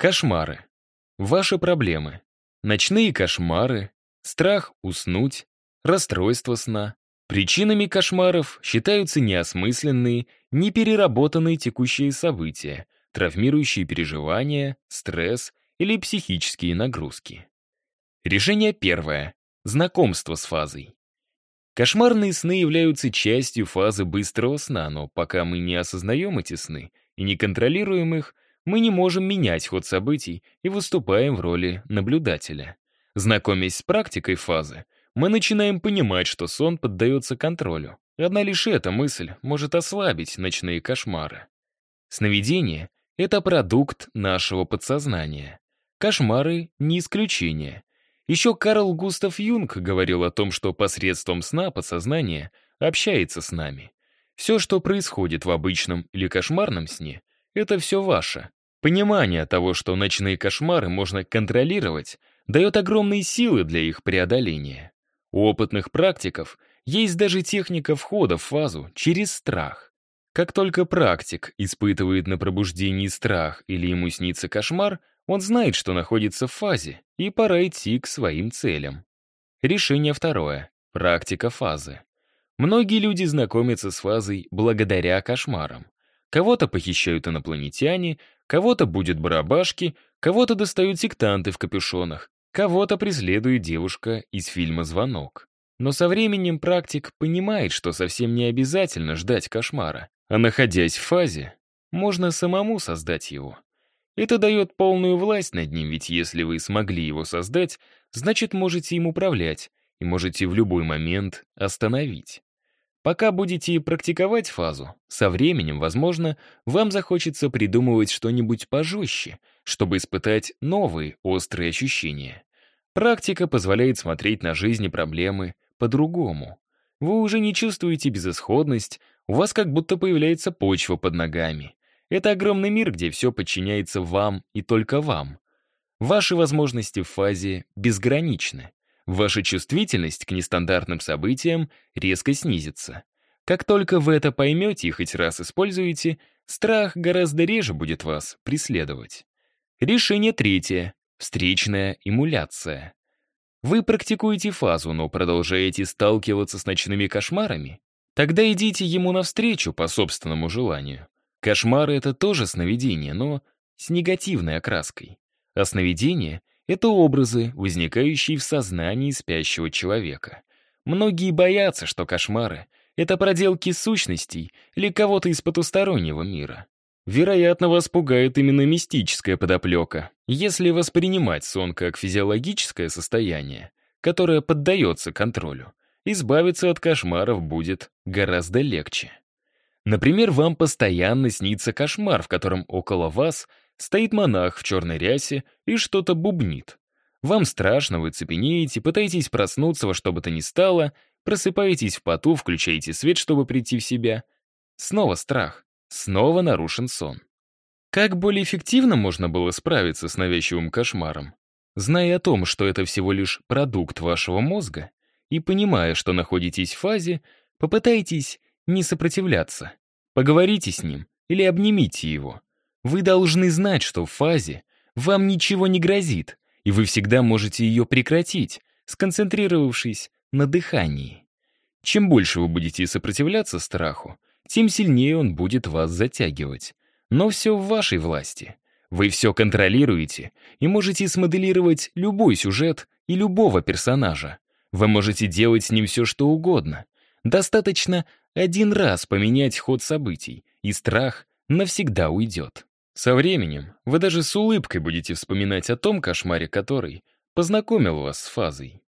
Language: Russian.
Кошмары. Ваши проблемы. Ночные кошмары, страх уснуть, расстройство сна. Причинами кошмаров считаются неосмысленные, непереработанные текущие события, травмирующие переживания, стресс или психические нагрузки. Решение первое. Знакомство с фазой. Кошмарные сны являются частью фазы быстрого сна, но пока мы не осознаем эти сны и не контролируем их, мы не можем менять ход событий и выступаем в роли наблюдателя. Знакомясь с практикой фазы, мы начинаем понимать, что сон поддается контролю. Одна лишь эта мысль может ослабить ночные кошмары. Сновидение — это продукт нашего подсознания. Кошмары — не исключение. Еще Карл Густав Юнг говорил о том, что посредством сна подсознание общается с нами. Все, что происходит в обычном или кошмарном сне, это все ваше. Понимание того, что ночные кошмары можно контролировать, дает огромные силы для их преодоления. У опытных практиков есть даже техника входа в фазу через страх. Как только практик испытывает на пробуждении страх или ему снится кошмар, он знает, что находится в фазе, и пора идти к своим целям. Решение второе. Практика фазы. Многие люди знакомятся с фазой благодаря кошмарам. Кого-то похищают инопланетяне, кого-то будет барабашки, кого-то достают сектанты в капюшонах, кого-то преследует девушка из фильма «Звонок». Но со временем практик понимает, что совсем не обязательно ждать кошмара, а находясь в фазе, можно самому создать его. Это дает полную власть над ним, ведь если вы смогли его создать, значит, можете им управлять и можете в любой момент остановить. Пока будете практиковать фазу, со временем, возможно, вам захочется придумывать что-нибудь пожестче, чтобы испытать новые острые ощущения. Практика позволяет смотреть на жизнь и проблемы по-другому. Вы уже не чувствуете безысходность, у вас как будто появляется почва под ногами. Это огромный мир, где все подчиняется вам и только вам. Ваши возможности в фазе безграничны. Ваша чувствительность к нестандартным событиям резко снизится. Как только вы это поймете и хоть раз используете, страх гораздо реже будет вас преследовать. Решение третье. Встречная эмуляция. Вы практикуете фазу, но продолжаете сталкиваться с ночными кошмарами? Тогда идите ему навстречу по собственному желанию. Кошмары — это тоже сновидение, но с негативной окраской. А сновидение это образы, возникающие в сознании спящего человека. Многие боятся, что кошмары — это проделки сущностей или кого-то из потустороннего мира. Вероятно, вас пугает именно мистическая подоплека. Если воспринимать сон как физиологическое состояние, которое поддается контролю, избавиться от кошмаров будет гораздо легче. Например, вам постоянно снится кошмар, в котором около вас Стоит монах в черной рясе и что-то бубнит. Вам страшно, вы цепенеете, пытаетесь проснуться во что бы то ни стало, просыпаетесь в поту, включаете свет, чтобы прийти в себя. Снова страх, снова нарушен сон. Как более эффективно можно было справиться с навязчивым кошмаром? Зная о том, что это всего лишь продукт вашего мозга, и понимая, что находитесь в фазе, попытайтесь не сопротивляться. Поговорите с ним или обнимите его. Вы должны знать, что в фазе вам ничего не грозит, и вы всегда можете ее прекратить, сконцентрировавшись на дыхании. Чем больше вы будете сопротивляться страху, тем сильнее он будет вас затягивать. Но все в вашей власти. Вы все контролируете и можете смоделировать любой сюжет и любого персонажа. Вы можете делать с ним все, что угодно. Достаточно один раз поменять ход событий, и страх навсегда уйдет. Со временем вы даже с улыбкой будете вспоминать о том кошмаре, который познакомил вас с фазой.